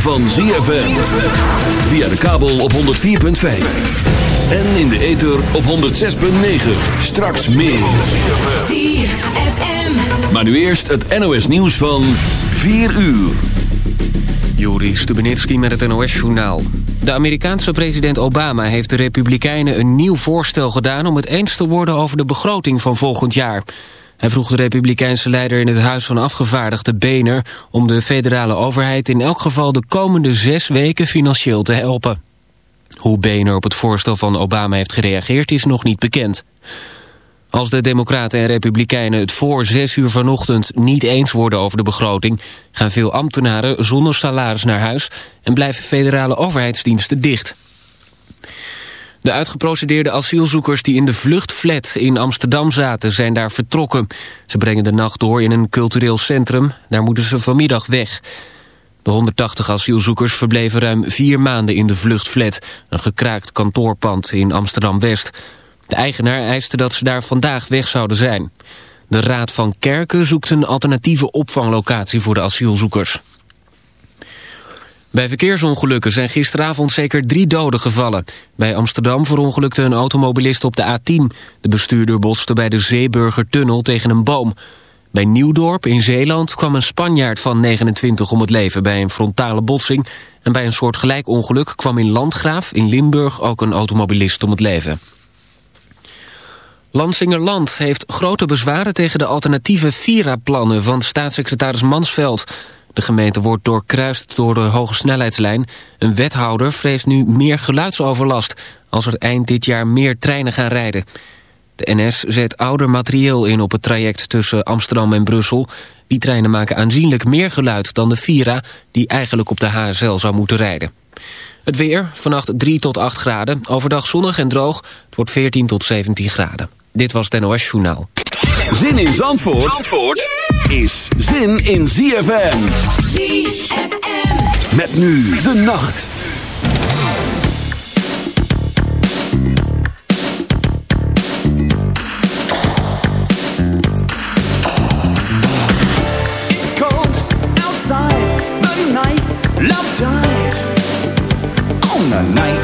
van ZFM. Via de kabel op 104.5. En in de ether op 106.9. Straks meer. ZFM. Maar nu eerst het NOS nieuws van 4 uur. Juri Stubenitski met het NOS-journaal. De Amerikaanse president Obama heeft de Republikeinen een nieuw voorstel gedaan... om het eens te worden over de begroting van volgend jaar... Hij vroeg de republikeinse leider in het Huis van Afgevaardigden Bener... om de federale overheid in elk geval de komende zes weken financieel te helpen. Hoe Bener op het voorstel van Obama heeft gereageerd is nog niet bekend. Als de Democraten en Republikeinen het voor zes uur vanochtend niet eens worden over de begroting... gaan veel ambtenaren zonder salaris naar huis en blijven federale overheidsdiensten dicht. De uitgeprocedeerde asielzoekers die in de vluchtflat in Amsterdam zaten zijn daar vertrokken. Ze brengen de nacht door in een cultureel centrum. Daar moeten ze vanmiddag weg. De 180 asielzoekers verbleven ruim vier maanden in de vluchtflat. Een gekraakt kantoorpand in Amsterdam-West. De eigenaar eiste dat ze daar vandaag weg zouden zijn. De Raad van Kerken zoekt een alternatieve opvanglocatie voor de asielzoekers. Bij verkeersongelukken zijn gisteravond zeker drie doden gevallen. Bij Amsterdam verongelukte een automobilist op de A10. De bestuurder botste bij de Zeeburgertunnel tegen een boom. Bij Nieuwdorp in Zeeland kwam een Spanjaard van 29 om het leven bij een frontale botsing. En bij een soort gelijk ongeluk kwam in Landgraaf in Limburg ook een automobilist om het leven. Lansingerland heeft grote bezwaren tegen de alternatieve Vira-plannen van staatssecretaris Mansveld. De gemeente wordt doorkruist door de hoge snelheidslijn. Een wethouder vreest nu meer geluidsoverlast... als er eind dit jaar meer treinen gaan rijden. De NS zet ouder materieel in op het traject tussen Amsterdam en Brussel. Die treinen maken aanzienlijk meer geluid dan de Vira... die eigenlijk op de HSL zou moeten rijden. Het weer, vannacht 3 tot 8 graden. Overdag zonnig en droog. Het wordt 14 tot 17 graden. Dit was het NOS Journaal. Zin in Zandvoort, Zandvoort is zin in ZFM. ZFM. Met nu de nacht. It's cold outside the night. Love died on the night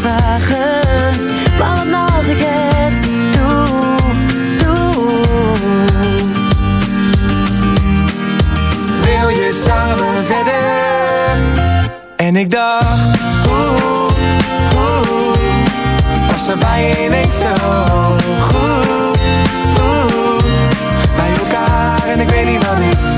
vragen. Maar wat nou als ik het doe, doe? Wil je samen verder? En ik dacht, oeh, oeh, was er bij je zo goed, oeh, bij elkaar en ik weet niet wat ik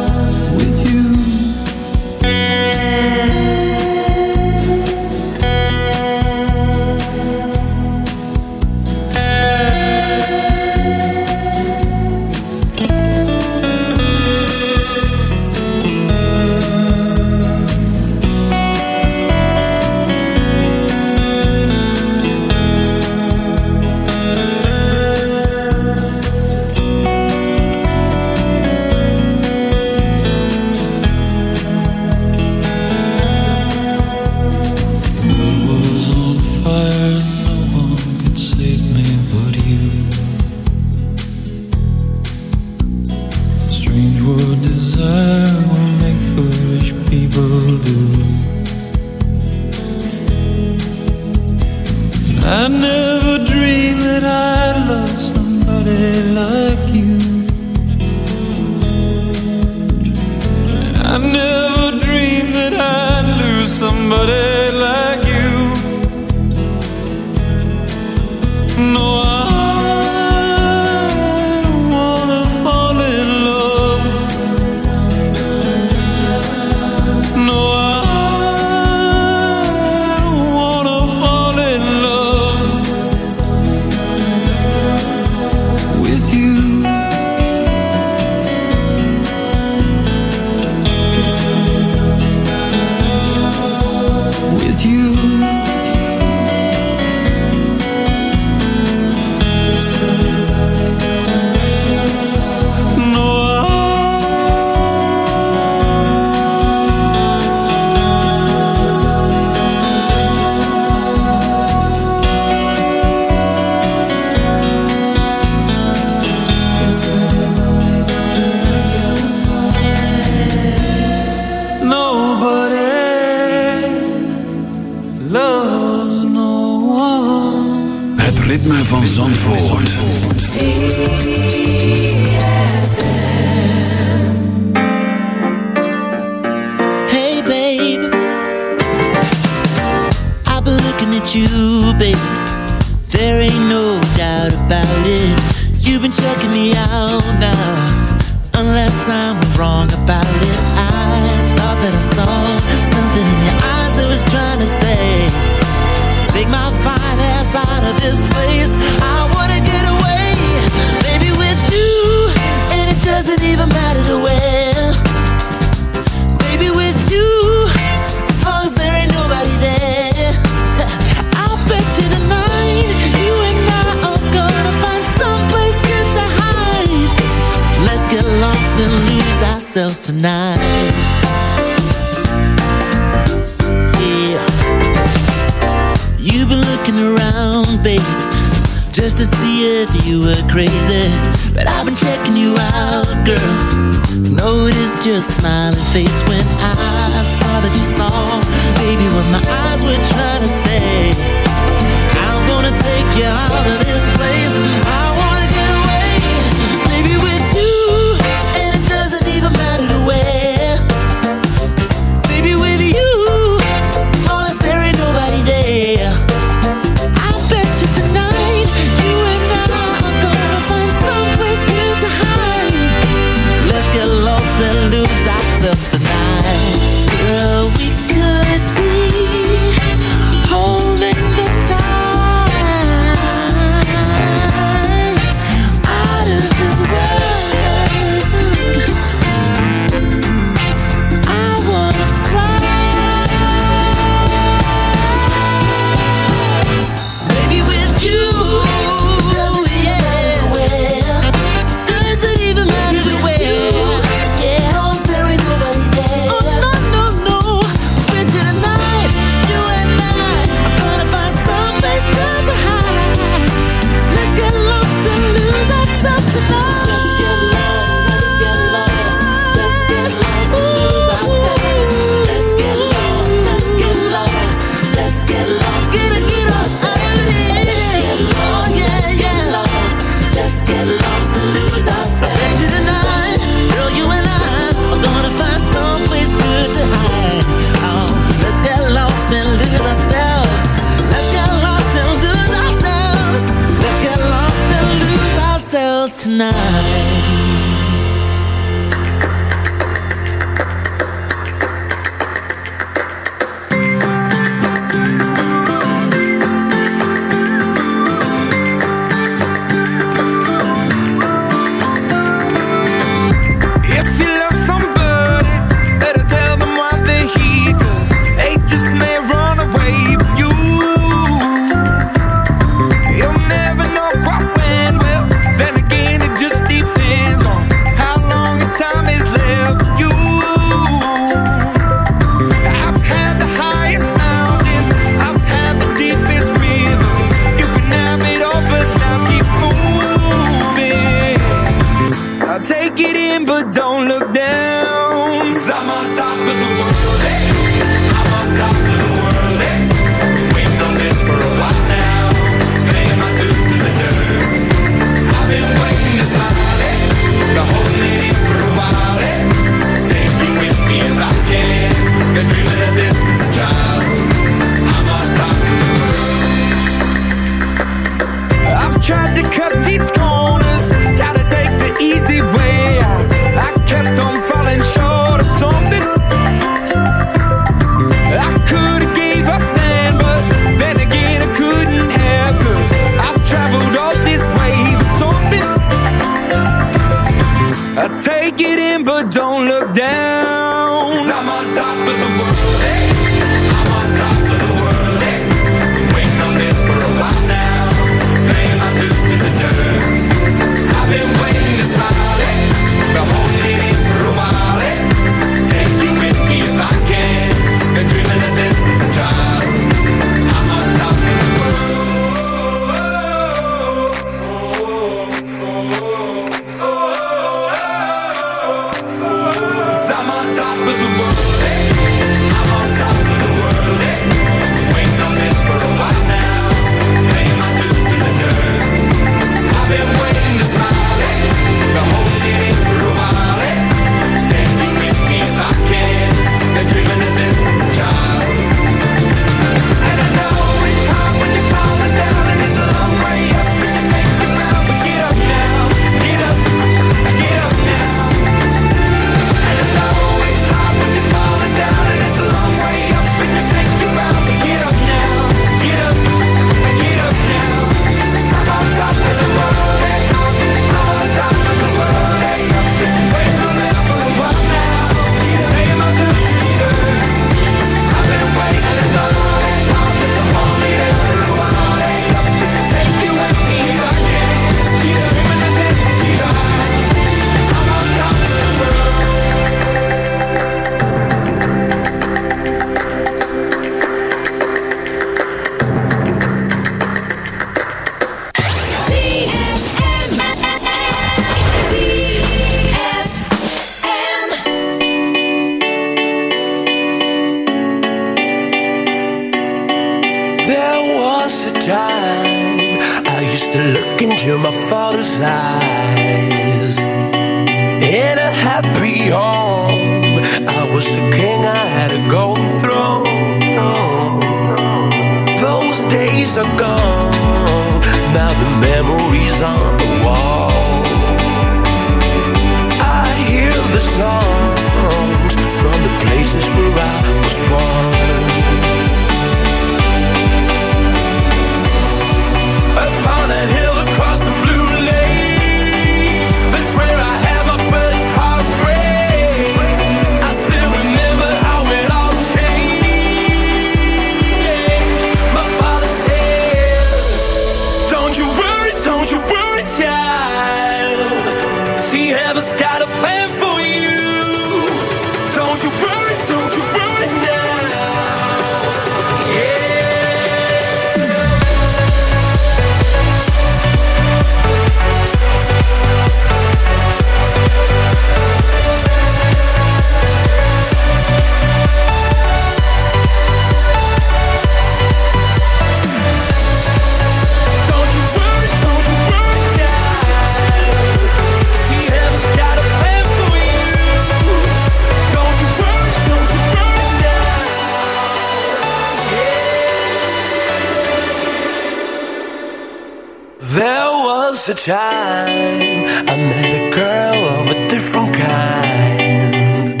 time I met a girl of a different kind.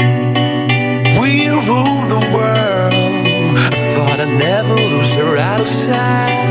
We rule the world. I thought I'd never lose her outside.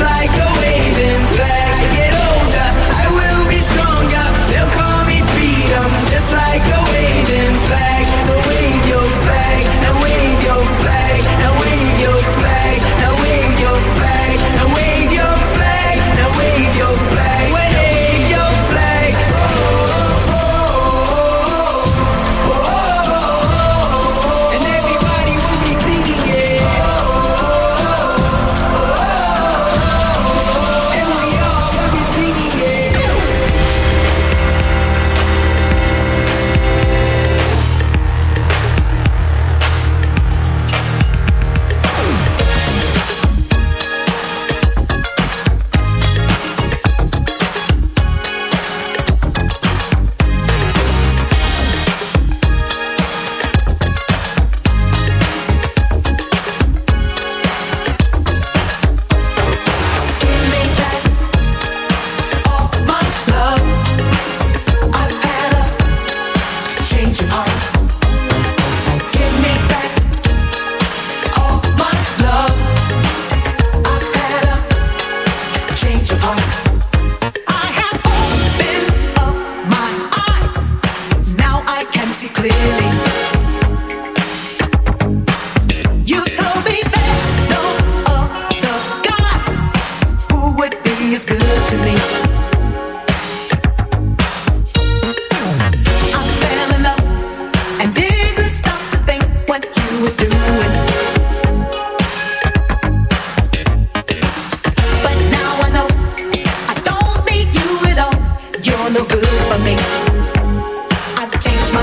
Like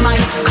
I.